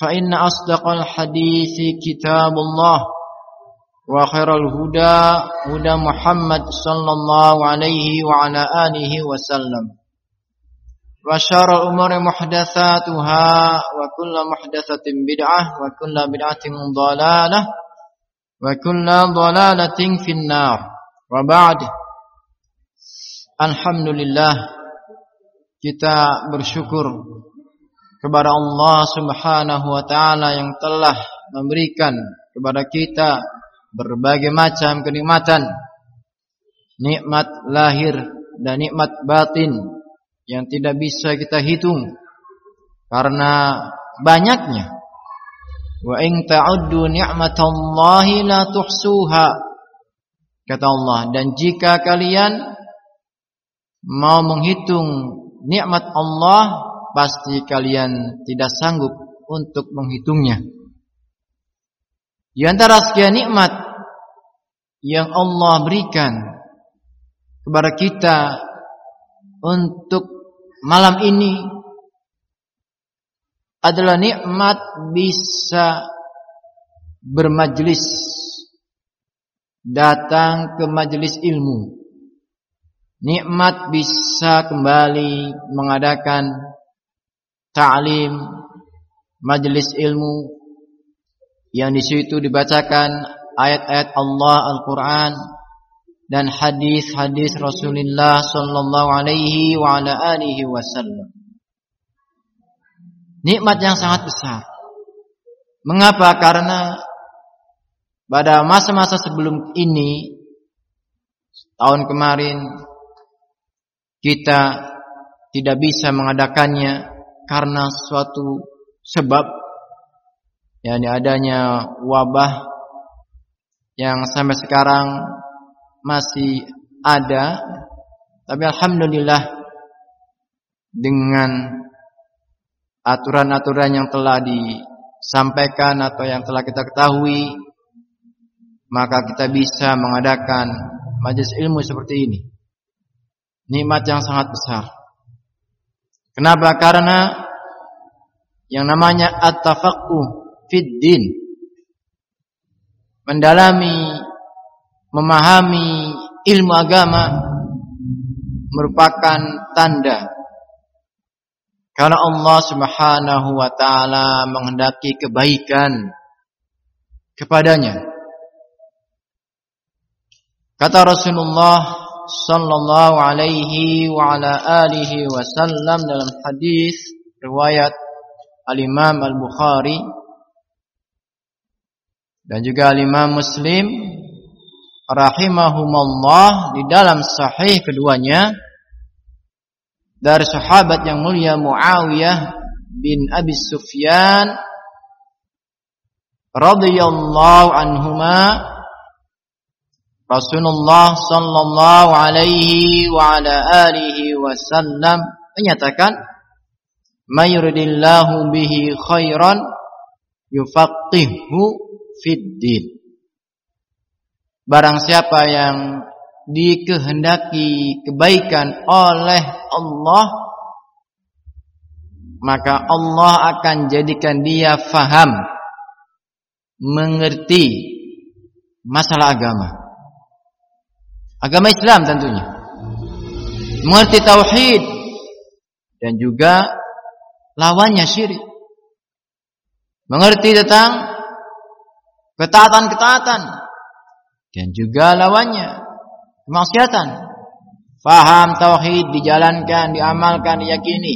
فإن أصدق الحديث كتاب الله وخير الهدى هدى محمد صلى الله عليه وعلى آله وسلم وشر الأمور محدثاتها وكل محدثة بدعة وكل بدعة ضلالة وكل ضلالة في النار وبعد Alhamdulillah kita bersyukur kepada Allah Subhanahu wa taala yang telah memberikan kepada kita berbagai macam kenikmatan nikmat lahir dan nikmat batin yang tidak bisa kita hitung karena banyaknya. Wa in ta'uddu ni'matallahi la tuhsuha kata Allah. Dan jika kalian mau menghitung nikmat Allah pasti kalian tidak sanggup untuk menghitungnya. Di antara sekian nikmat yang Allah berikan kepada kita untuk malam ini adalah nikmat bisa bermajlis datang ke majelis ilmu nikmat bisa kembali mengadakan ta'lim majelis ilmu yang di situ dibacakan ayat-ayat Allah Al-Qur'an dan hadis-hadis Rasulullah sallallahu alaihi wa ala alihi wasallam. Nikmat yang sangat besar. Mengapa? Karena pada masa-masa sebelum ini tahun kemarin kita tidak bisa mengadakannya karena suatu sebab yakni adanya wabah yang sampai sekarang masih ada tapi alhamdulillah dengan aturan-aturan yang telah disampaikan atau yang telah kita ketahui maka kita bisa mengadakan majelis ilmu seperti ini nikmat yang sangat besar. Kenapa? Karena yang namanya at-tafaqquh fid din mendalami memahami ilmu agama merupakan tanda karena Allah Subhanahu wa taala menghendaki kebaikan kepadanya. Kata Rasulullah sallallahu alaihi wa ala alihi wasallam dalam hadis riwayat Al-Imam Al-Bukhari dan juga Al-Imam Muslim rahimahumallah di dalam sahih keduanya dari sahabat yang mulia Muawiyah bin Abi Sufyan radhiyallahu anhuma Rasulullah sallallahu alaihi wa ala alihi wasallam menyatakan mayuridillahu bihi khairan yufaqihu fid din. Barang siapa yang dikehendaki kebaikan oleh Allah maka Allah akan jadikan dia faham mengerti masalah agama agama Islam tentunya mengerti tauhid dan juga lawannya syirik mengerti tentang ketaatan-ketaatan dan juga lawannya kemaksiatan. Faham tauhid dijalankan, diamalkan, diyakini.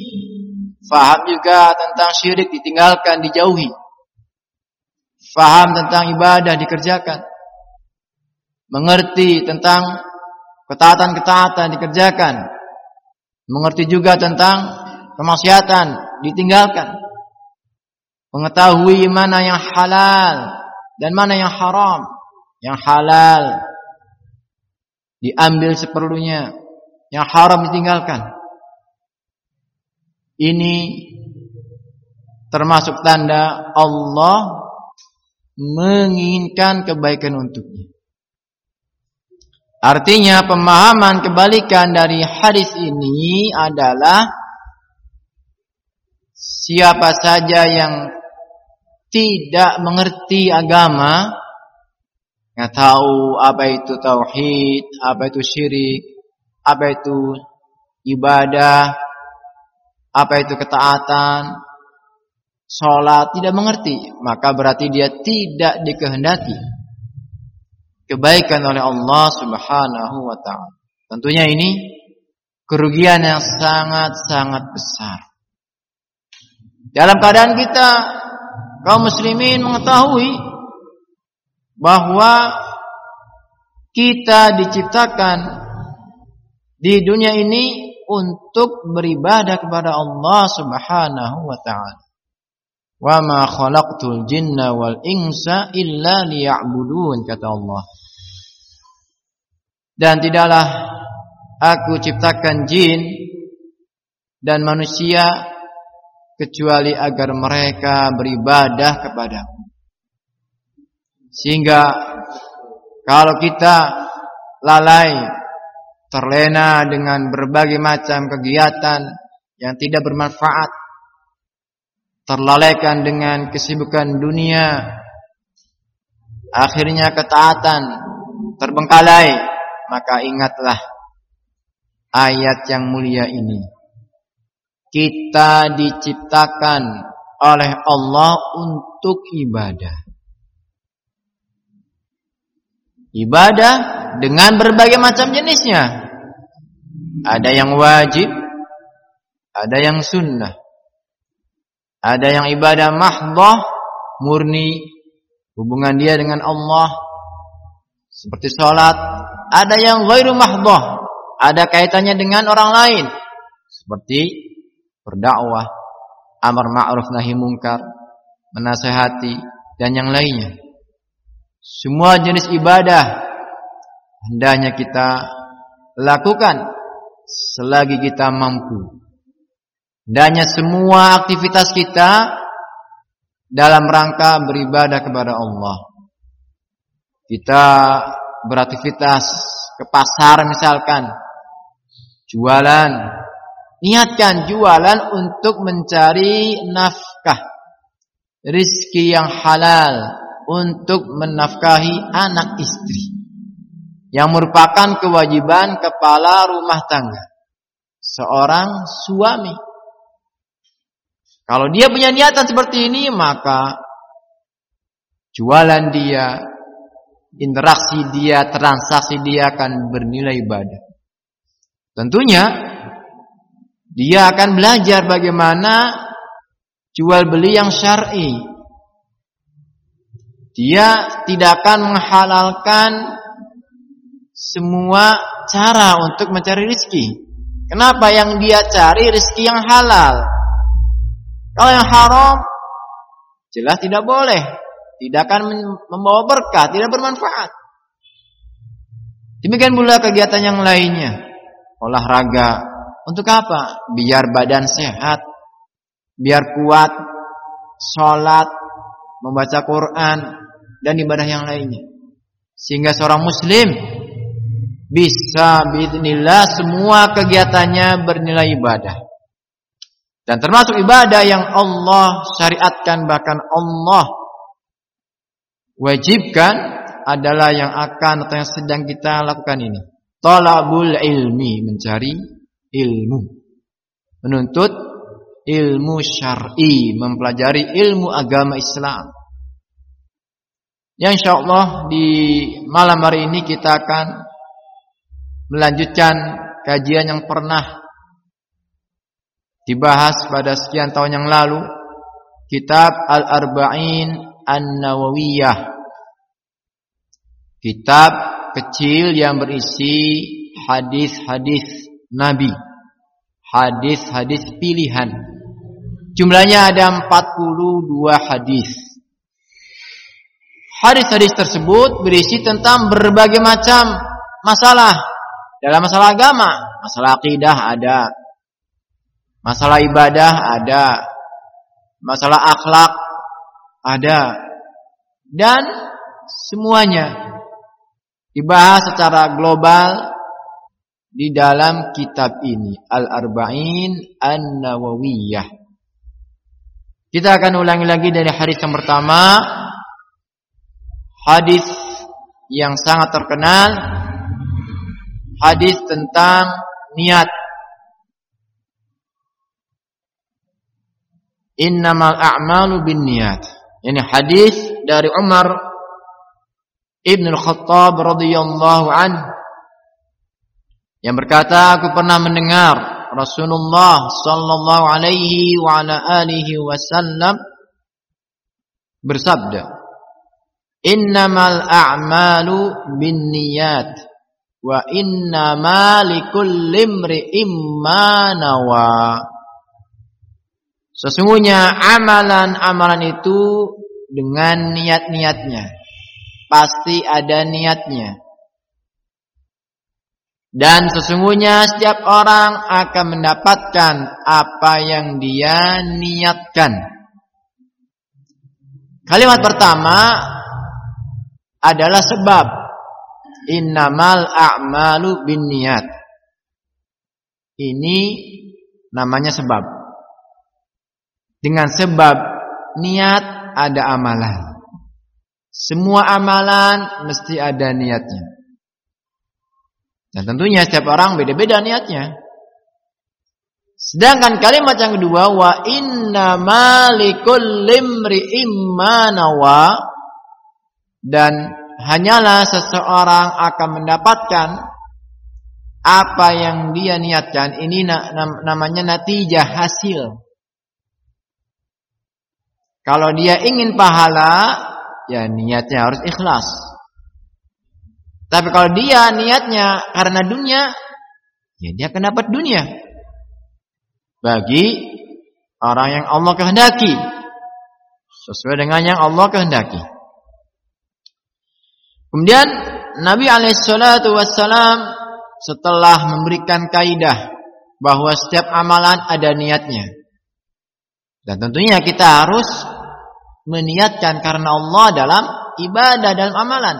Faham juga tentang syirik ditinggalkan, dijauhi. Faham tentang ibadah dikerjakan. Mengerti tentang ketaatan-ketaatan dikerjakan. Mengerti juga tentang kemaksiatan ditinggalkan. Mengetahui mana yang halal dan mana yang haram. Yang halal diambil seperlunya, yang haram ditinggalkan. Ini termasuk tanda Allah menginginkan kebaikan untuknya. Artinya pemahaman kebalikan dari hadis ini adalah siapa saja yang tidak mengerti agama nggak tahu apa itu tauhid, apa itu syirik, apa itu ibadah, apa itu ketaatan, sholat tidak mengerti, maka berarti dia tidak dikehendaki kebaikan oleh Allah Subhanahu wa taala. Tentunya ini kerugian yang sangat-sangat besar. Dalam keadaan kita kaum muslimin mengetahui bahwa kita diciptakan di dunia ini untuk beribadah kepada Allah Subhanahu wa taala. Wa ma khalaqtul jinna wal insa illa liya'budun kata Allah. Dan tidaklah aku ciptakan jin dan manusia kecuali agar mereka beribadah kepadaku. Sehingga kalau kita lalai terlena dengan berbagai macam kegiatan yang tidak bermanfaat, terlalaikan dengan kesibukan dunia, akhirnya ketaatan terbengkalai, maka ingatlah ayat yang mulia ini. Kita diciptakan oleh Allah untuk ibadah. ibadah dengan berbagai macam jenisnya. Ada yang wajib, ada yang sunnah. Ada yang ibadah mahdoh, murni, hubungan dia dengan Allah. Seperti sholat. Ada yang ghairu mahdoh, ada kaitannya dengan orang lain. Seperti berdakwah, amar ma'ruf nahi mungkar, menasehati, dan yang lainnya. Semua jenis ibadah hendaknya kita lakukan selagi kita mampu. Hendaknya semua aktivitas kita dalam rangka beribadah kepada Allah. Kita beraktivitas ke pasar misalkan, jualan, niatkan jualan untuk mencari nafkah, rizki yang halal, untuk menafkahi anak istri. Yang merupakan kewajiban kepala rumah tangga. Seorang suami. Kalau dia punya niatan seperti ini maka jualan dia interaksi dia transaksi dia akan bernilai ibadah tentunya dia akan belajar bagaimana jual beli yang syar'i dia tidak akan menghalalkan semua cara untuk mencari rizki. Kenapa yang dia cari rizki yang halal? Kalau yang haram, jelas tidak boleh. Tidak akan membawa berkah, tidak bermanfaat. Demikian pula kegiatan yang lainnya. Olahraga. Untuk apa? Biar badan sehat. Biar kuat. Sholat. Membaca Quran dan ibadah yang lainnya. Sehingga seorang muslim bisa bismillah semua kegiatannya bernilai ibadah. Dan termasuk ibadah yang Allah syariatkan bahkan Allah wajibkan adalah yang akan atau yang sedang kita lakukan ini. Talabul ilmi, mencari ilmu. Menuntut ilmu syar'i, mempelajari ilmu agama Islam. Yang insyaallah di malam hari ini kita akan melanjutkan kajian yang pernah dibahas pada sekian tahun yang lalu kitab Al-Arba'in An-Nawawiyah. Kitab kecil yang berisi hadis-hadis Nabi. Hadis-hadis pilihan. Jumlahnya ada 42 hadis. Hadis-hadis tersebut berisi tentang berbagai macam masalah. Dalam masalah agama masalah akidah ada. Masalah ibadah ada. Masalah akhlak ada. Dan semuanya dibahas secara global di dalam kitab ini Al-Arba'in An-Nawawiyah. Kita akan ulangi lagi dari hadis yang pertama. Hadis yang sangat terkenal. Hadis tentang niat innamal a'malu binniyat. Ini hadis dari Umar Ibn Al-Khattab radhiyallahu an yang berkata aku pernah mendengar Rasulullah sallallahu alaihi wa ala alihi wasallam bersabda Innamal a'malu binniyat wa innamal likulli imri'in ma nawa Sesungguhnya amalan-amalan itu dengan niat-niatnya. Pasti ada niatnya. Dan sesungguhnya setiap orang akan mendapatkan apa yang dia niatkan. Kalimat pertama adalah sebab. Innamal a'malu bin niat. Ini namanya sebab. Dengan sebab niat ada amalan. Semua amalan mesti ada niatnya. Dan tentunya setiap orang beda-beda niatnya. Sedangkan kalimat yang kedua wa inna malikul limri immanawa dan hanyalah seseorang akan mendapatkan apa yang dia niatkan ini namanya natijah hasil kalau dia ingin pahala, ya niatnya harus ikhlas. Tapi kalau dia niatnya karena dunia, ya dia akan dapat dunia. Bagi orang yang Allah kehendaki. Sesuai dengan yang Allah kehendaki. Kemudian Nabi alaihissalatu wassalam setelah memberikan kaidah bahwa setiap amalan ada niatnya. Dan tentunya kita harus meniatkan karena Allah dalam ibadah dalam amalan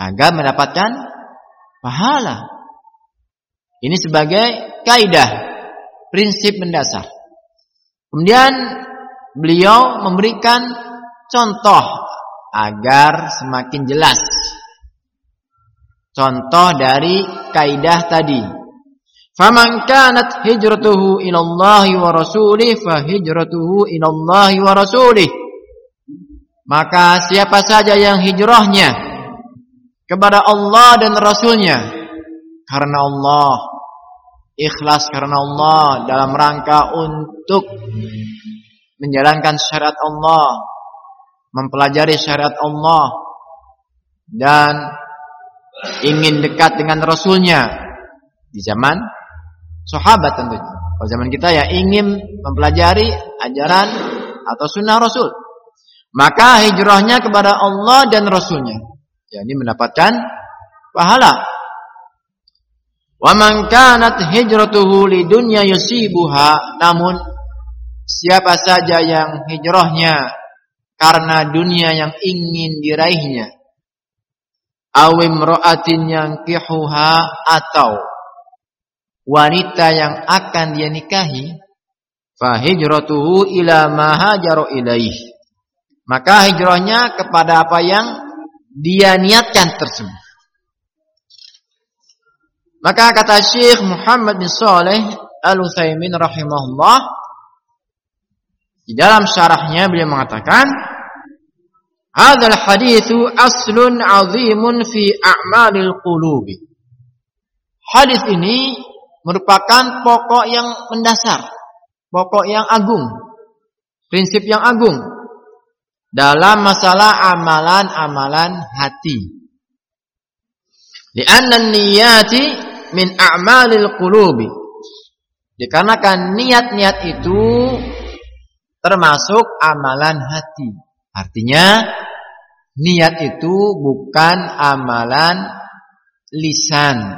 agar mendapatkan pahala. Ini sebagai kaidah, prinsip mendasar. Kemudian beliau memberikan contoh agar semakin jelas. Contoh dari kaidah tadi. Faman kanat hijratuhu ila Allah wa rasulih fa hijratuhu ila Allah wa rasulih. Maka siapa saja yang hijrahnya kepada Allah dan Rasulnya karena Allah ikhlas karena Allah dalam rangka untuk menjalankan syariat Allah, mempelajari syariat Allah dan ingin dekat dengan Rasulnya di zaman sahabat tentunya. Kalau zaman kita ya ingin mempelajari ajaran atau sunnah Rasul. Maka hijrahnya kepada Allah dan Rasulnya. Ya, ini mendapatkan pahala. Wa man kanat hijratuhu lidunya yusibuha. Namun siapa saja yang hijrahnya karena dunia yang ingin diraihnya. awim ro'atin yang kihuha atau wanita yang akan dia nikahi fahijratuhu ila ma hajaru ilaih maka hijrahnya kepada apa yang dia niatkan tersebut maka kata Syekh Muhammad bin Saleh Al-Utsaimin rahimahullah di dalam syarahnya beliau mengatakan Hadzal haditsu aslun 'azimun fi a'malil qulubi. Hadis ini merupakan pokok yang mendasar, pokok yang agung, prinsip yang agung dalam masalah amalan-amalan hati. Li'anna niyati min a'malil qulubi. Dikarenakan niat-niat itu termasuk amalan hati. Artinya niat itu bukan amalan lisan,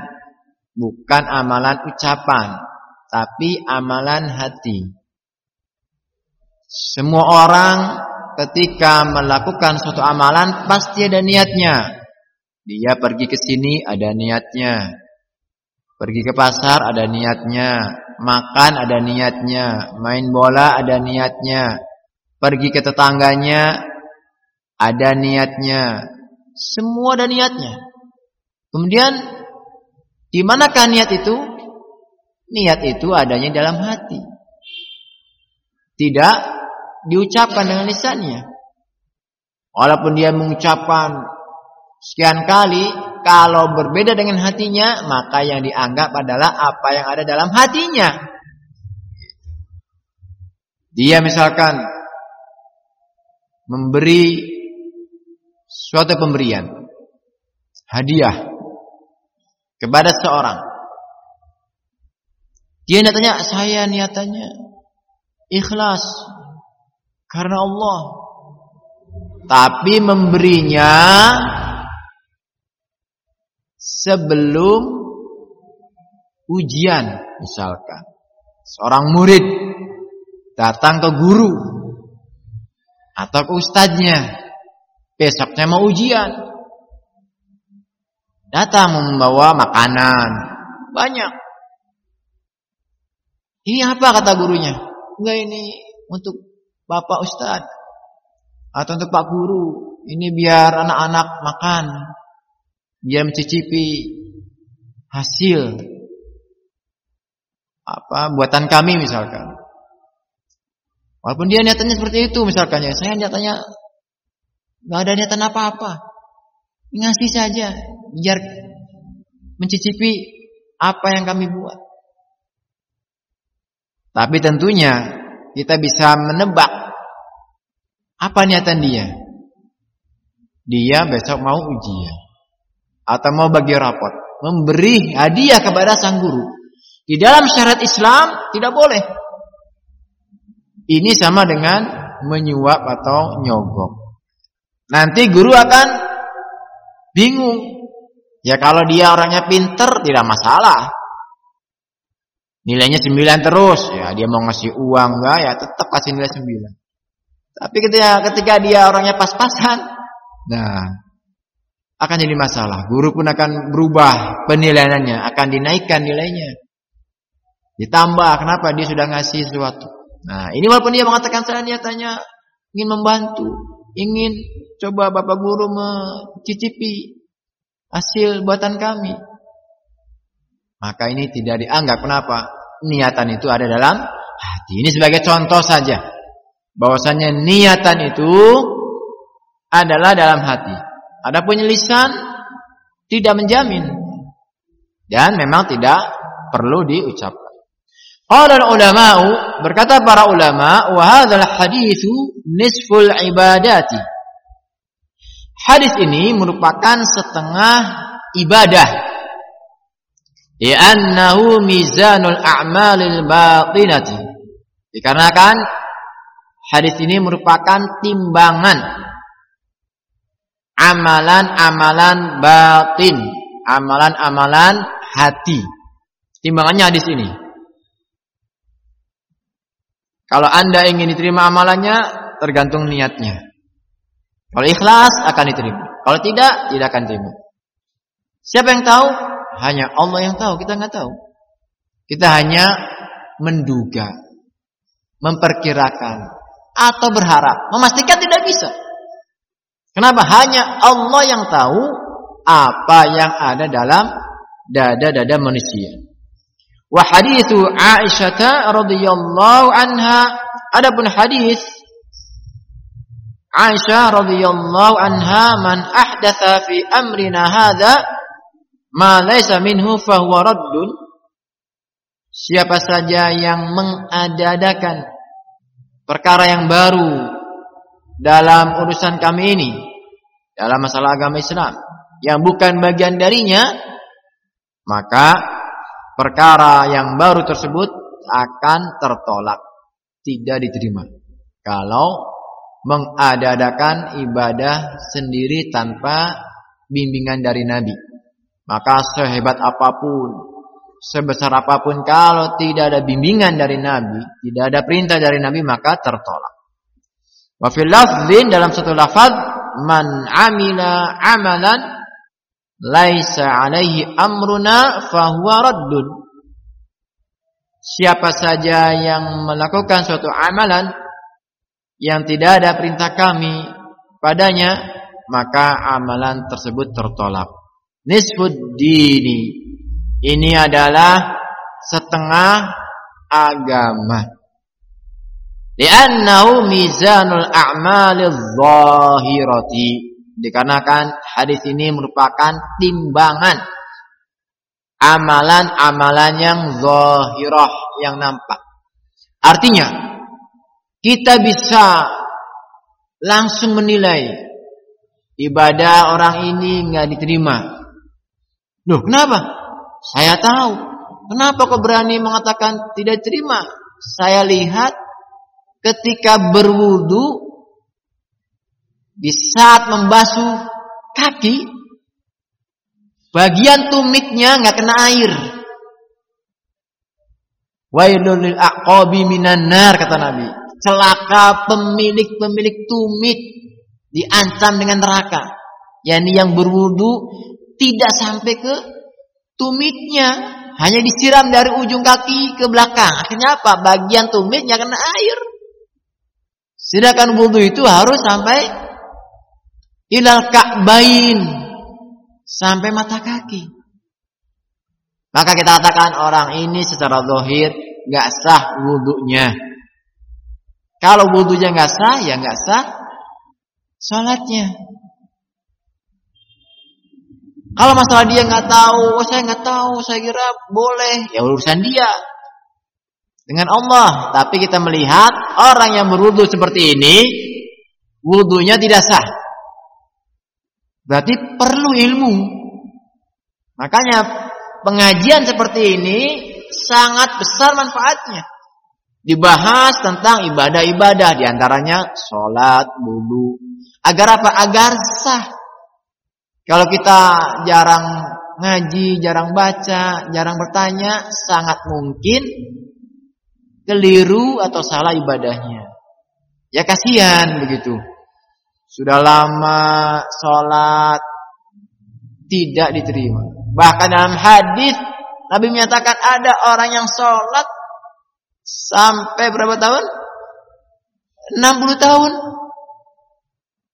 bukan amalan ucapan, tapi amalan hati. Semua orang ketika melakukan suatu amalan pasti ada niatnya. Dia pergi ke sini ada niatnya. Pergi ke pasar ada niatnya, makan ada niatnya, main bola ada niatnya, pergi ke tetangganya ada niatnya. Semua ada niatnya. Kemudian di manakah niat itu? Niat itu adanya dalam hati. Tidak diucapkan dengan lisannya. Walaupun dia mengucapkan sekian kali, kalau berbeda dengan hatinya, maka yang dianggap adalah apa yang ada dalam hatinya. Dia misalkan memberi suatu pemberian hadiah kepada seorang. Dia nyatanya saya niatannya ikhlas karena Allah. Tapi memberinya sebelum ujian misalkan. Seorang murid datang ke guru atau ke ustadznya Besoknya mau ujian. Datang membawa makanan. Banyak. Ini apa kata gurunya? Enggak ini untuk Bapak Ustaz. Atau untuk Pak Guru. Ini biar anak-anak makan. Biar mencicipi hasil apa buatan kami misalkan. Walaupun dia niatannya seperti itu misalkan ya, saya nyatanya Gak ada niatan apa-apa. Ngasih saja biar mencicipi apa yang kami buat. Tapi tentunya kita bisa menebak apa niatan dia. Dia besok mau ujian atau mau bagi rapot, memberi hadiah kepada sang guru. Di dalam syarat Islam tidak boleh. Ini sama dengan menyuap atau nyogok. Nanti guru akan bingung. Ya kalau dia orangnya pinter tidak masalah. Nilainya 9 terus, ya dia mau ngasih uang enggak ya tetap kasih nilai 9. Tapi ketika ketika dia orangnya pas-pasan, nah akan jadi masalah. Guru pun akan berubah penilaiannya, akan dinaikkan nilainya. Ditambah kenapa dia sudah ngasih sesuatu. Nah, ini walaupun dia mengatakan saya niatannya ingin membantu, ingin coba Bapak Guru mencicipi hasil buatan kami. Maka ini tidak dianggap kenapa? Niatan itu ada dalam hati. Ini sebagai contoh saja. Bahwasanya niatan itu adalah dalam hati. Ada lisan tidak menjamin dan memang tidak perlu diucapkan. Qala ulama'u berkata para ulama wa hadzal haditsu nisful ibadati. Hadis ini merupakan setengah ibadah. Li'annahu mizanul a'malil batinati. Dikarenakan hadis ini merupakan timbangan amalan-amalan batin, amalan-amalan hati. Timbangannya hadis ini. Kalau anda ingin diterima amalannya, tergantung niatnya. Kalau ikhlas akan diterima. Kalau tidak, tidak akan diterima. Siapa yang tahu? Hanya Allah yang tahu, kita nggak tahu. Kita hanya menduga, memperkirakan, atau berharap. Memastikan tidak bisa. Kenapa? Hanya Allah yang tahu apa yang ada dalam dada-dada manusia. Wa hadithu Aisyah radhiyallahu anha adapun hadis Aisyah radhiyallahu anha man ahdatha fi amrina hadza ma laysa minhu fahuwa raddun. Siapa saja yang mengadakan perkara yang baru dalam urusan kami ini dalam masalah agama Islam yang bukan bagian darinya maka perkara yang baru tersebut akan tertolak tidak diterima. Kalau mengadakan ibadah sendiri tanpa bimbingan dari Nabi maka sehebat apa pun sebesar apa pun kalau tidak ada bimbingan dari Nabi, tidak ada perintah dari Nabi maka tertolak. Wa lafzin dalam satu lafaz man amila amalan laisa alaihi amruna fahuwa raddun. Siapa saja yang melakukan suatu amalan yang tidak ada perintah kami padanya maka amalan tersebut tertolak. Nisfud dini ini adalah setengah agama. Li'annahu mizanul a'malil zahirati. Dikarenakan hadis ini merupakan timbangan amalan-amalan yang zahirah yang nampak. Artinya kita bisa langsung menilai ibadah orang ini nggak diterima. Loh, kenapa? Saya tahu. Kenapa kau berani mengatakan tidak terima? Saya lihat ketika berwudu di saat membasuh kaki bagian tumitnya nggak kena air. Wailul lil aqabi minan nar kata Nabi. Celaka pemilik-pemilik tumit diancam dengan neraka. Yani yang berwudu tidak sampai ke tumitnya hanya disiram dari ujung kaki ke belakang. Akhirnya apa? Bagian tumitnya kena air. Sedangkan wudhu itu harus sampai ilal ka'bain. Sampai mata kaki. Maka kita katakan orang ini secara zahir nggak sah wudhunya. Kalau wudhunya nggak sah, ya nggak sah sholatnya. Kalau masalah dia nggak tahu, oh saya nggak tahu, saya kira boleh, ya urusan dia dengan Allah. Tapi kita melihat orang yang berwudu seperti ini, wudunya tidak sah. Berarti perlu ilmu. Makanya pengajian seperti ini sangat besar manfaatnya. Dibahas tentang ibadah-ibadah di antaranya sholat, wudu. Agar apa? Agar sah. Kalau kita jarang ngaji, jarang baca, jarang bertanya, sangat mungkin keliru atau salah ibadahnya. Ya kasihan begitu. Sudah lama sholat tidak diterima. Bahkan dalam hadis Nabi menyatakan ada orang yang sholat sampai berapa tahun? 60 tahun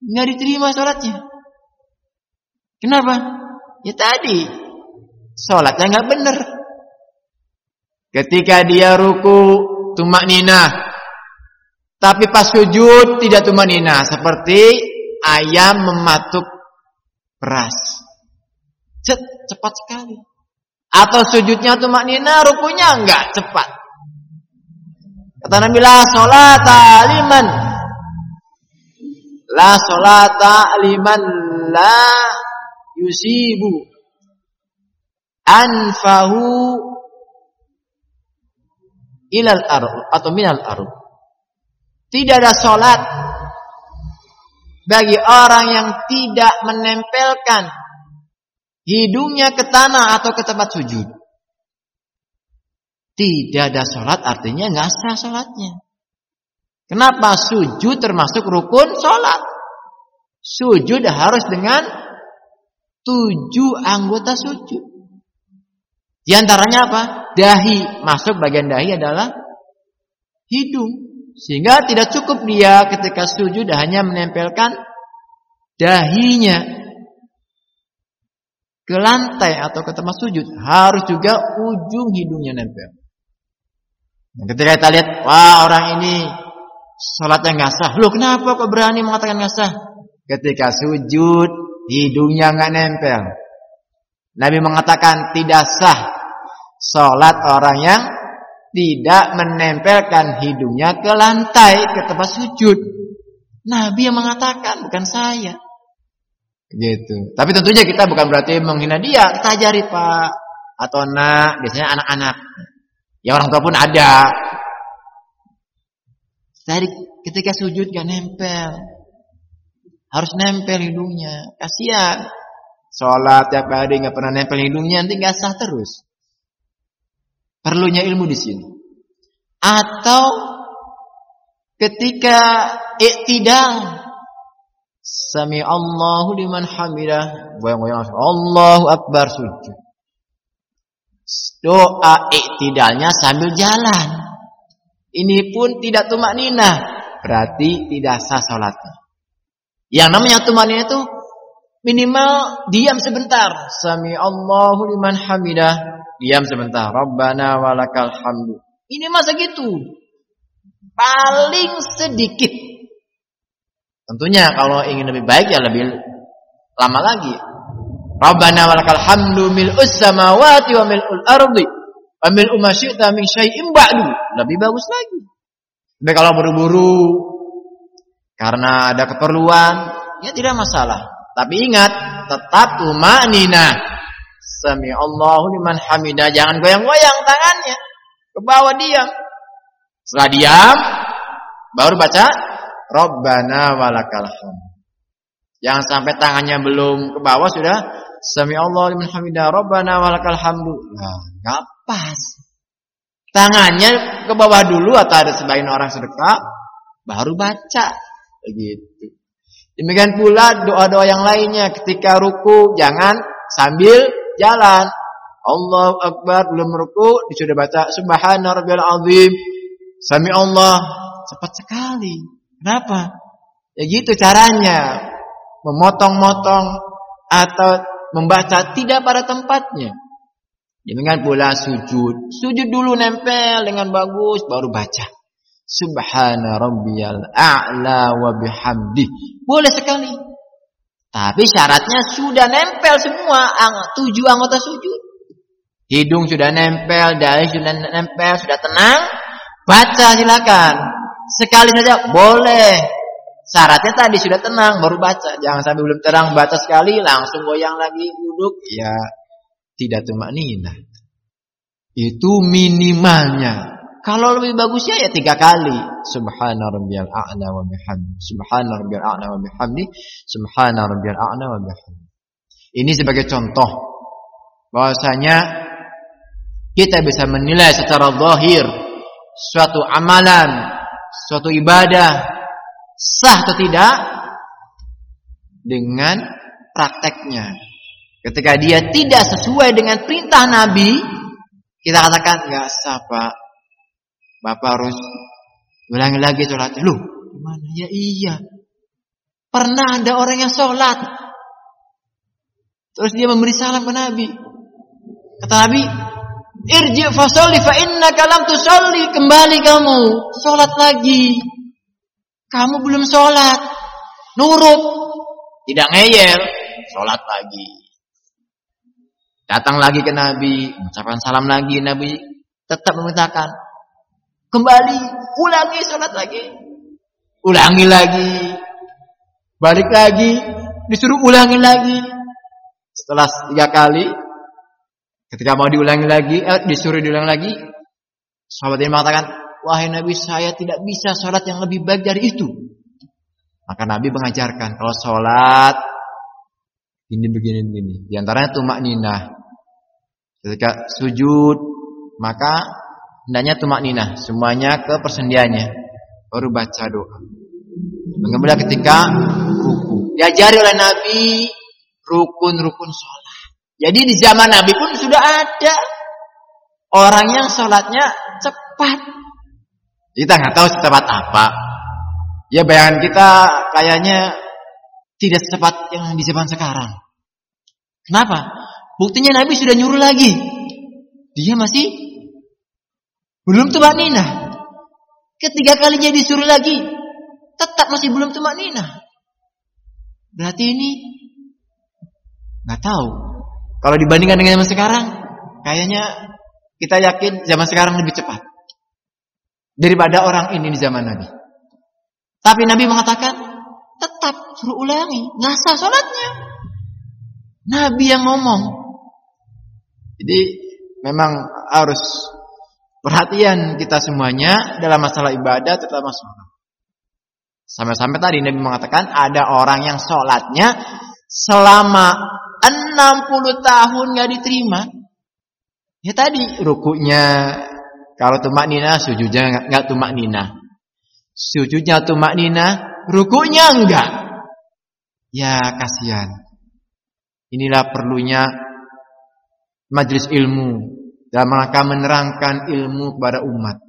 nggak diterima sholatnya. Kenapa? Ya tadi sholatnya nggak benar. Ketika dia ruku tumak nina, tapi pas sujud tidak tumak nina, seperti ayam mematuk beras. Cet, cepat sekali. Atau sujudnya tumak nina, rukunya enggak cepat. Kata Nabi la sholata liman La sholata liman la yusibu anfahu ilal ardu atau minal ardu. Tidak ada solat bagi orang yang tidak menempelkan hidungnya ke tanah atau ke tempat sujud. Tidak ada solat artinya nggak sah solatnya. Kenapa sujud termasuk rukun solat? Sujud harus dengan tujuh anggota sujud. Di antaranya apa? Dahi. Masuk bagian dahi adalah hidung. Sehingga tidak cukup dia ketika sujud hanya menempelkan dahinya ke lantai atau ke tempat sujud. Harus juga ujung hidungnya nempel. Nah, ketika kita lihat, wah orang ini sholatnya nggak sah. Loh kenapa kok berani mengatakan nggak sah? Ketika sujud, hidungnya nggak nempel. Nabi mengatakan tidak sah Sholat orang yang tidak menempelkan hidungnya ke lantai, ke tempat sujud. Nabi yang mengatakan, bukan saya. Gitu. Tapi tentunya kita bukan berarti menghina dia. Kita ajari pak atau nak, biasanya anak-anak. Ya orang tua pun ada. Dari ketika sujud gak nempel. Harus nempel hidungnya. Kasihan. Sholat tiap hari nggak pernah nempel hidungnya nanti nggak sah terus. Perlunya ilmu di sini. Atau ketika iktidal Sami Allahu liman hamidah goyang-goyang Allahu akbar sujud. Doa iktidalnya sambil jalan. Ini pun tidak tumak nina, berarti tidak sah salatnya. Yang namanya tumak nina itu minimal diam sebentar. Sami Allahu liman hamidah Diam sebentar. Rabbana walakal hamdu. Ini masa gitu. Paling sedikit. Tentunya kalau ingin lebih baik ya lebih lama lagi. Rabbana walakal hamdu mil'us samawati wa mil'ul ardi wa mil'u ma min syai'in ba'du. Lebih bagus lagi. Tapi kalau buru-buru karena ada keperluan, ya tidak masalah. Tapi ingat, tetap tumanina. Sami Allahu liman hamidah. Jangan goyang-goyang tangannya. Ke bawah diam. Setelah diam, baru baca Rabbana walakal hamd. Jangan sampai tangannya belum ke bawah sudah Sami Allah liman hamidah Rabbana walakal hamdu. Nah, enggak pas. Tangannya ke bawah dulu atau ada sebagian orang sedekah baru baca. Begitu. Demikian pula doa-doa yang lainnya ketika ruku jangan sambil jalan. Allah Akbar belum ruku disuruh baca Subhana rabbiyal azim. Sami Allah cepat sekali. Kenapa? Ya gitu caranya. Memotong-motong atau membaca tidak pada tempatnya. Dengan pula sujud. Sujud dulu nempel dengan bagus baru baca. Subhana rabbiyal a'la wa bihamdi. Boleh sekali. Tapi syaratnya sudah nempel semua tujuh anggota sujud. Hidung sudah nempel, dahi sudah nempel, sudah tenang. Baca silakan. Sekali saja boleh. Syaratnya tadi sudah tenang baru baca. Jangan sampai belum terang baca sekali langsung goyang lagi duduk. Ya tidak tumak nina. Itu minimalnya. Kalau lebih bagusnya ya tiga kali. Subhana rabbiyal a'la wa bihamdi. Subhana rabbiyal a'la wa bihamdi. Subhana rabbiyal a'la wa bihamdi. Ini sebagai contoh bahwasanya kita bisa menilai secara zahir suatu amalan, suatu ibadah sah atau tidak dengan prakteknya. Ketika dia tidak sesuai dengan perintah Nabi, kita katakan nggak sah pak, Bapak harus ulangi lagi sholat. Loh, gimana? Ya iya. Pernah ada orang yang sholat. Terus dia memberi salam ke Nabi. Kata Nabi, Irji fasolli fa inna kalam tusolli. Kembali kamu. Sholat lagi. Kamu belum sholat. Nurut. Tidak ngeyel. Sholat lagi. Datang lagi ke Nabi. Mengucapkan salam lagi. Nabi tetap memintakan. Kembali, ulangi sholat lagi. Ulangi lagi. Balik lagi, disuruh ulangi lagi. Setelah tiga kali, ketika mau diulangi lagi, eh, disuruh diulangi lagi, sahabat ini mengatakan, wahai Nabi saya tidak bisa sholat yang lebih baik dari itu. Maka Nabi mengajarkan kalau sholat ini begini begini. Di antaranya tumak ninah. Ketika sujud maka hendaknya tumak nina semuanya ke persendiannya baru baca doa. Kemudian ketika ruku diajari oleh Nabi rukun-rukun sholat. Jadi di zaman Nabi pun sudah ada orang yang sholatnya cepat. Kita nggak tahu secepat apa. Ya bayangan kita kayaknya tidak secepat yang di zaman sekarang. Kenapa? Buktinya Nabi sudah nyuruh lagi. Dia masih belum tumak nina. Ketiga kalinya disuruh lagi, tetap masih belum tumak nina. Berarti ini nggak tahu. Kalau dibandingkan dengan zaman sekarang, kayaknya kita yakin zaman sekarang lebih cepat daripada orang ini di zaman Nabi. Tapi Nabi mengatakan, tetap suruh ulangi, ngasah sholatnya. Nabi yang ngomong. Jadi memang harus perhatian kita semuanya dalam masalah ibadah terutama sholat. Sampai-sampai tadi Nabi mengatakan ada orang yang sholatnya selama 60 tahun nggak diterima. Ya tadi rukunya kalau tumak nina sujudnya nggak tumak nina. Sujudnya tumak nina, rukunya enggak. Ya kasihan. Inilah perlunya majlis ilmu dalam rangka menerangkan ilmu kepada umat.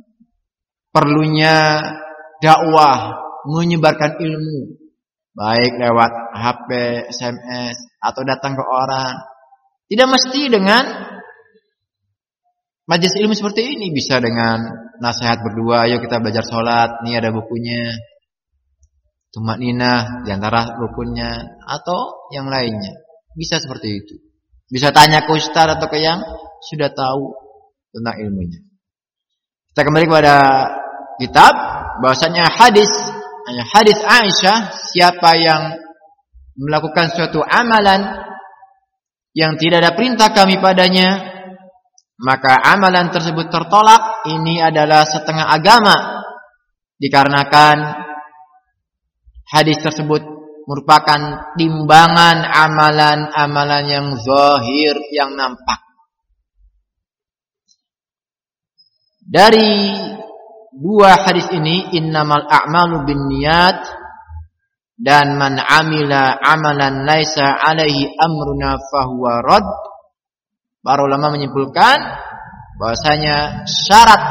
Perlunya dakwah menyebarkan ilmu baik lewat HP, SMS atau datang ke orang. Tidak mesti dengan Majlis ilmu seperti ini bisa dengan nasihat berdua, ayo kita belajar sholat, ini ada bukunya. Tumak nina di antara bukunya atau yang lainnya. Bisa seperti itu. Bisa tanya ke ustaz atau ke yang sudah tahu tentang ilmunya. Kita kembali kepada kitab bahwasanya hadis hadis Aisyah siapa yang melakukan suatu amalan yang tidak ada perintah kami padanya maka amalan tersebut tertolak ini adalah setengah agama. Dikarenakan hadis tersebut merupakan timbangan amalan-amalan yang zahir yang nampak. Dari dua hadis ini innamal a'malu binniyat dan man amila amalan laisa alaihi amruna fahuwa rad Para ulama menyimpulkan bahwasanya syarat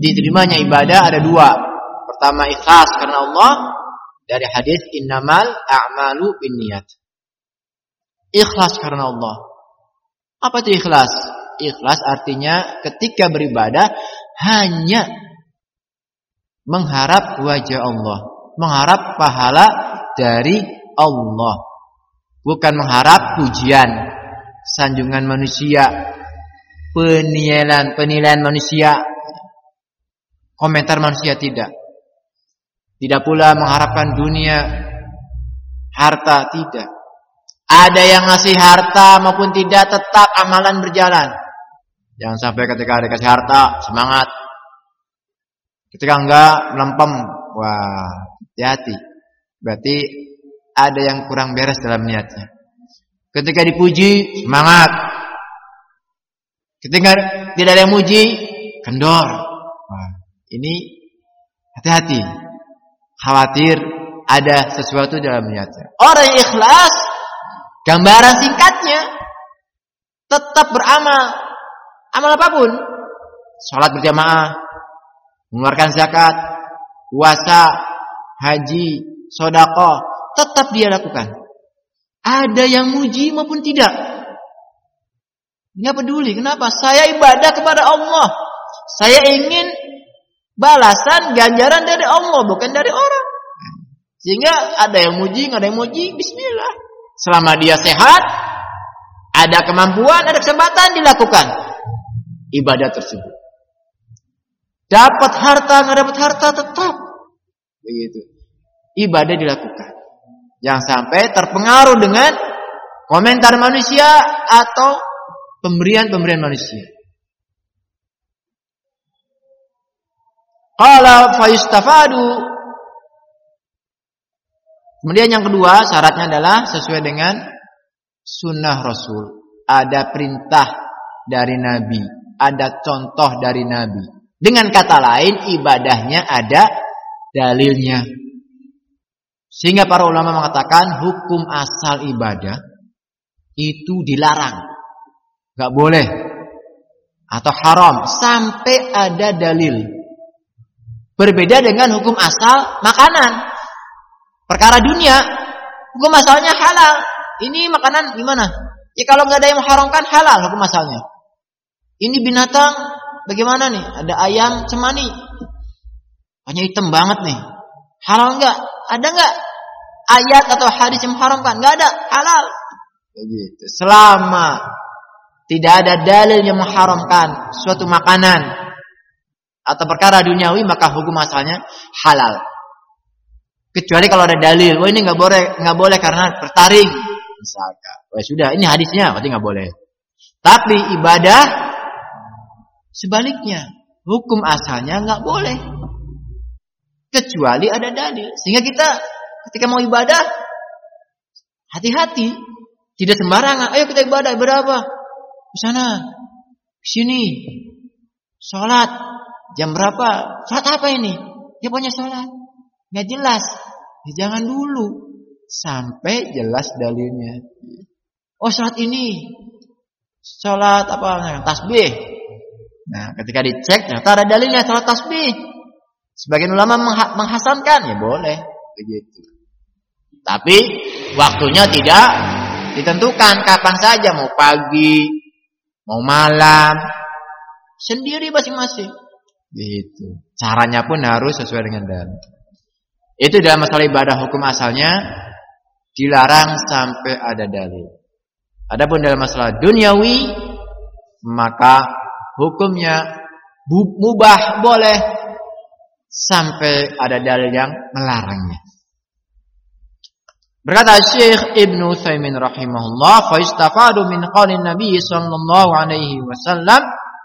diterimanya ibadah ada dua. Pertama ikhlas karena Allah dari hadis innamal a'malu binniyat. Ikhlas karena Allah. Apa itu ikhlas? Ikhlas artinya ketika beribadah hanya mengharap wajah Allah, mengharap pahala dari Allah, bukan mengharap pujian, sanjungan manusia, penilaian penilaian manusia, komentar manusia tidak. Tidak pula mengharapkan dunia, harta tidak. Ada yang ngasih harta maupun tidak tetap amalan berjalan. Jangan sampai ketika ada kasih harta semangat. Ketika enggak melempem, wah hati-hati. Berarti ada yang kurang beres dalam niatnya. Ketika dipuji, semangat. Ketika tidak ada yang muji, kendor. Ini hati-hati. Khawatir ada sesuatu dalam niatnya. Orang ikhlas, gambaran singkatnya, tetap beramal. Amal apa pun. Sholat berjamaah, mengeluarkan zakat, puasa, haji, sodako, tetap dia lakukan. Ada yang muji maupun tidak. Nggak peduli. Kenapa? Saya ibadah kepada Allah. Saya ingin balasan ganjaran dari Allah, bukan dari orang. Sehingga ada yang muji, nggak ada yang muji, bismillah. Selama dia sehat, ada kemampuan, ada kesempatan dilakukan ibadah tersebut. Dapat harta, nggak dapat harta tetap begitu. Ibadah dilakukan. Jangan sampai terpengaruh dengan komentar manusia atau pemberian-pemberian manusia. Qala fayustafadu Kemudian yang kedua syaratnya adalah sesuai dengan sunnah Rasul. Ada perintah dari Nabi, ada contoh dari Nabi. Dengan kata lain ibadahnya ada dalilnya. Sehingga para ulama mengatakan hukum asal ibadah itu dilarang. Gak boleh. Atau haram. Sampai ada dalil. Berbeda dengan hukum asal makanan. Perkara dunia. Hukum asalnya halal. Ini makanan gimana? Ya kalau nggak ada yang mengharamkan halal hukum asalnya. Ini binatang bagaimana nih? Ada ayam cemani. Hanya hitam banget nih. Halal nggak? Ada nggak ayat atau hadis yang mengharamkan? Nggak ada. Halal. Begitu. Selama tidak ada dalil yang mengharamkan suatu makanan atau perkara duniawi maka hukum asalnya halal. Kecuali kalau ada dalil, wah ini nggak boleh, nggak boleh karena bertaring, misalkan. Wah sudah, ini hadisnya, berarti nggak boleh. Tapi ibadah sebaliknya, hukum asalnya nggak boleh, kecuali ada dalil. Sehingga kita ketika mau ibadah, hati-hati, tidak sembarangan. Ayo kita ibadah, berapa? Di sana, sini, sholat, jam berapa? Sholat apa ini? Dia punya sholat. Nggak jelas. Ya, jangan dulu. Sampai jelas dalilnya. Oh sholat ini. Sholat apa? Tasbih. Nah ketika dicek ternyata ada dalilnya sholat tasbih. Sebagian ulama menghasankan. Ya boleh. Begitu. Tapi waktunya tidak ditentukan. Kapan saja. Mau pagi. Mau malam. Sendiri masing-masing. Gitu. Caranya pun harus sesuai dengan dalil. Itu dalam masalah ibadah hukum asalnya dilarang sampai ada dalil. Adapun dalam masalah duniawi maka hukumnya mubah boleh sampai ada dalil yang melarangnya. Berkata Syekh Ibn Utsaimin rahimahullah, "Fa istafadu min qaulin Nabi sallallahu alaihi wasallam,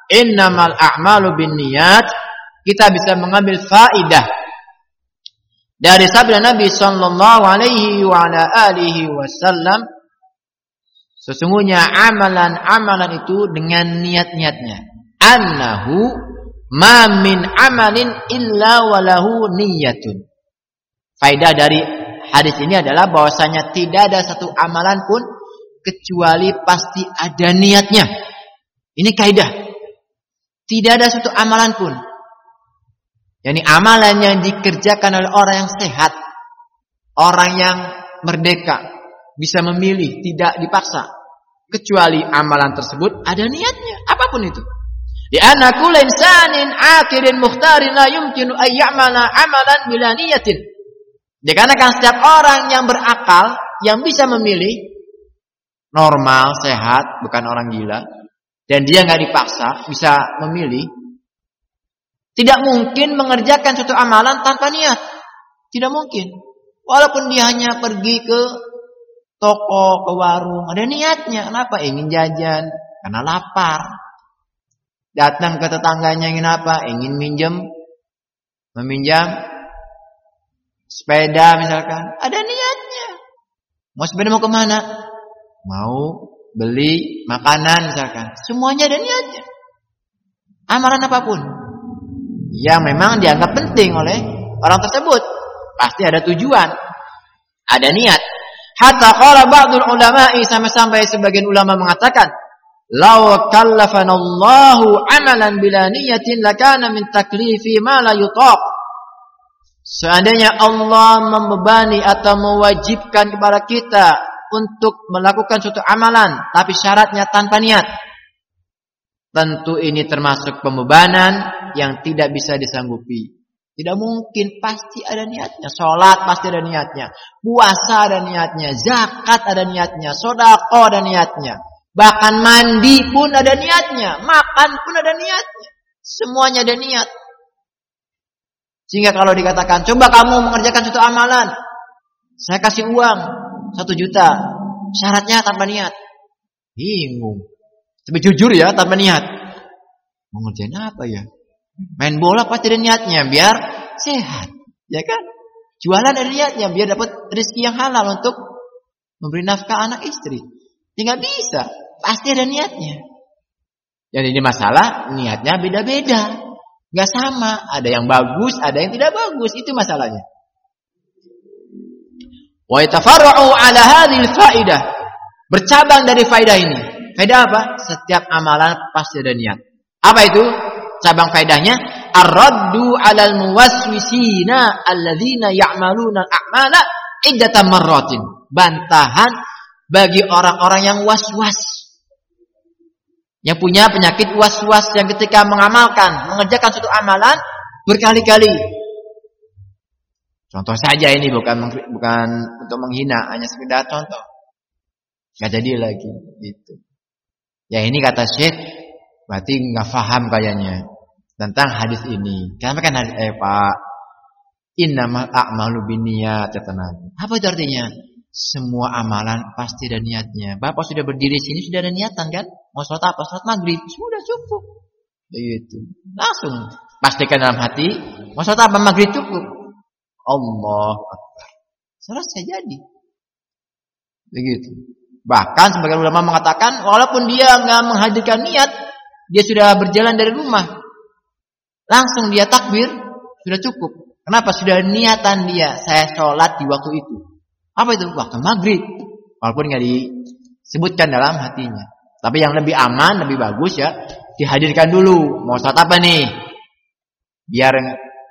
innamal a'malu binniyat." Kita bisa mengambil faidah dari sabda Nabi sallallahu alaihi wa ala alihi wasallam sesungguhnya amalan-amalan itu dengan niat-niatnya annahu ma min amalin illa walahu niyatun Faidah dari hadis ini adalah bahwasanya tidak ada satu amalan pun kecuali pasti ada niatnya. Ini kaidah. Tidak ada satu amalan pun yakni amalan yang dikerjakan oleh orang yang sehat, orang yang merdeka, bisa memilih, tidak dipaksa. Kecuali amalan tersebut ada niatnya, apa pun itu. Di anna kulla insanin akirin mukhtarin la yumkinu amalan bila niyatin. Dikarenakan setiap orang yang berakal, yang bisa memilih normal, sehat, bukan orang gila, dan dia nggak dipaksa, bisa memilih, tidak mungkin mengerjakan suatu amalan tanpa niat. Tidak mungkin. Walaupun dia hanya pergi ke toko, ke warung. Ada niatnya. Kenapa? Ingin jajan. Karena lapar. Datang ke tetangganya ingin apa? Ingin minjem. Meminjam. Sepeda misalkan. Ada niatnya. Mau sepeda mau ke mana? Mau beli makanan misalkan. Semuanya ada niatnya. Amalan apa pun yang memang dianggap penting oleh orang tersebut. Pasti ada tujuan, ada niat. Hatta qala ba'dul ulama'i sampai-sampai sebagian ulama mengatakan, "Law kallafanallahu amalan bila niyatin lakana min taklifi ma la yutaq." Seandainya Allah membebani atau mewajibkan kepada kita untuk melakukan suatu amalan tapi syaratnya tanpa niat, tentu ini termasuk pembebanan yang tidak bisa disanggupi. Tidak mungkin, pasti ada niatnya. Sholat pasti ada niatnya. Puasa ada niatnya. Zakat ada niatnya. Sodako ada niatnya. Bahkan mandi pun ada niatnya. Makan pun ada niatnya. Semuanya ada niat. Sehingga kalau dikatakan, coba kamu mengerjakan suatu amalan. Saya kasih uang. Satu juta. Syaratnya tanpa niat. Bingung. Tapi jujur ya, tanpa niat. Mau apa ya? Main bola pasti ada niatnya biar sehat, ya kan? Jualan ada niatnya biar dapat rezeki yang halal untuk memberi nafkah anak istri. Ya bisa, pasti ada niatnya. Jadi ini masalah niatnya beda-beda. Gak sama, ada yang bagus, ada yang tidak bagus, itu masalahnya. Wa yatafarra'u ala hadhihi faidah. Bercabang dari faidah ini. Faidah apa? Setiap amalan pasti ada niat. Apa itu? Cabang faidahnya ar-raddu 'alal muwaswisina alladzina ya'maluna al-a'mala iddatan marratin. Bantahan bagi orang-orang yang was-was. Yang punya penyakit was-was yang ketika mengamalkan, mengerjakan suatu amalan berkali-kali. Contoh saja ini bukan bukan untuk menghina, hanya sekedar contoh. Gak jadi lagi gitu. Ya ini kata Syekh berarti nggak paham kayaknya tentang hadis ini. Kenapa kan hadis eh Pak innamal a'malu binniyat kata Nabi. Apa itu artinya? Semua amalan pasti ada niatnya. Bapak sudah berdiri sini sudah ada niatan kan? Mau sholat apa? Sholat maghrib. Sudah cukup. Begitu. Langsung pastikan dalam hati. Mau sholat apa? Maghrib cukup. Allah Akbar. Selesai jadi. Begitu. Bahkan sebagian ulama mengatakan walaupun dia nggak menghadirkan niat, dia sudah berjalan dari rumah, langsung dia takbir sudah cukup. Kenapa? Sudah niatan dia saya sholat di waktu itu. Apa itu? Waktu maghrib. Walaupun nggak disebutkan dalam hatinya. Tapi yang lebih aman, lebih bagus ya dihadirkan dulu. Mau sholat apa nih? Biar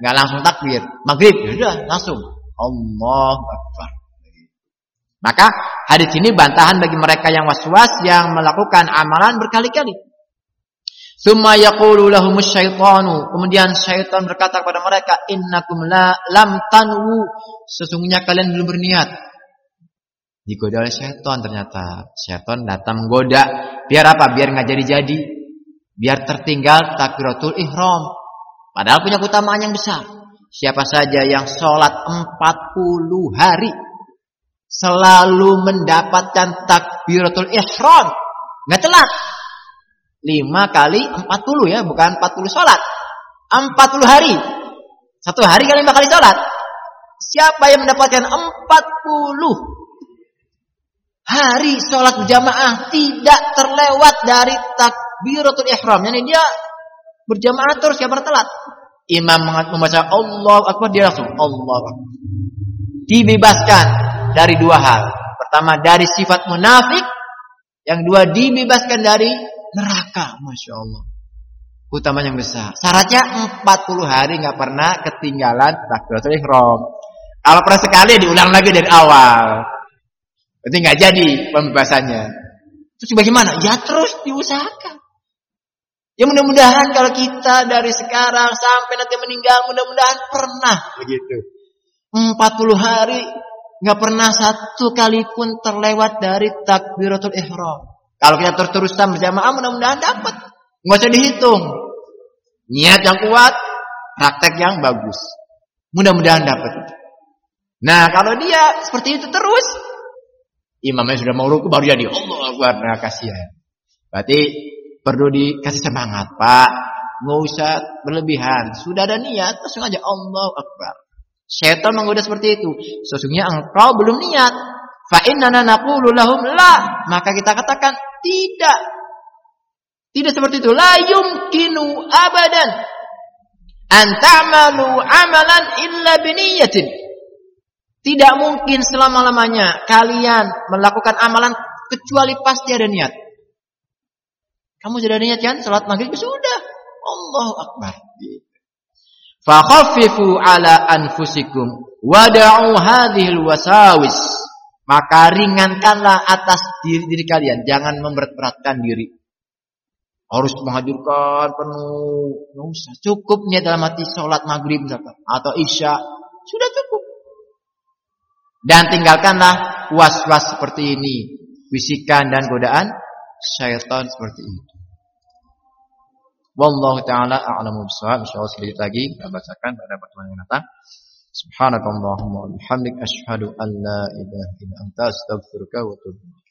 nggak langsung takbir. Maghrib, ya langsung. Allah Akbar. Maka hadis ini bantahan bagi mereka yang was-was yang melakukan amalan berkali-kali. Yaqulu. Kemudian syaitan berkata kepada mereka, "Innakum la lam tanwu." Sesungguhnya kalian belum berniat. Digoda oleh syaitan ternyata. Syaitan datang menggoda. Biar apa? Biar nggak jadi-jadi. Biar tertinggal takbiratul ihram. Padahal punya keutamaan yang besar. Siapa saja yang sholat 40 hari selalu mendapatkan takbiratul ihram. Nggak telat. 5 kali 40 ya, bukan 40 sholat. 40 hari. Satu hari kali 5 kali sholat. Siapa yang mendapatkan 40 hari sholat berjamaah tidak terlewat dari takbiratul ihram. Yani dia berjamaah terus siapa telat. Imam membaca Allah Akbar dia langsung Allah. Dibebaskan dari dua hal. Pertama dari sifat munafik, yang dua dibebaskan dari neraka. Masya Allah. Utama yang besar. Syaratnya 40 hari nggak pernah ketinggalan takbiratul ihram. Kalau pernah sekali diulang lagi dari awal. Berarti nggak jadi pembebasannya. Terus bagaimana? Ya terus diusahakan. Ya mudah-mudahan kalau kita dari sekarang sampai nanti meninggal, mudah-mudahan pernah begitu. 40 hari nggak pernah satu kali pun terlewat dari takbiratul ihram. Kalau kita terus-terusan berjamaah mudah-mudahan dapat. Nggak usah dihitung. Niat yang kuat, praktek yang bagus. Mudah-mudahan dapat. Nah, kalau dia seperti itu terus, imamnya sudah mau ruku baru jadi Allah Akbar. Nah, kasihan. Berarti perlu dikasih semangat, Pak. Nggak usah berlebihan. Sudah ada niat, langsung aja Allah Akbar. Syaitan menggoda seperti itu. Sesungguhnya engkau belum niat. Fa innana la. Maka kita katakan tidak. Tidak seperti itu. La yumkinu abadan an ta'malu amalan illa biniyatin. Tidak mungkin selama-lamanya kalian melakukan amalan kecuali pasti ada niat. Kamu sudah niat kan? Salat maghrib sudah. Allahu Akbar. Fakhaffifu ala anfusikum wada'u hadhil wasawis. Maka ringankanlah atas diri diri kalian, jangan memberat-beratkan diri. Harus menghadirkan penuh. Cukup niat dalam hati sholat maghrib atau isya, sudah cukup. Dan tinggalkanlah was-was seperti ini, bisikan dan godaan syaitan seperti itu. Wallahu taala a'lamu bishawab. Insyaallah sedikit lagi kita bacakan pada pertemuan yang datang. Subhanakallahumma wa bihamdik asyhadu an la ilaha illa anta astaghfiruka wa atubu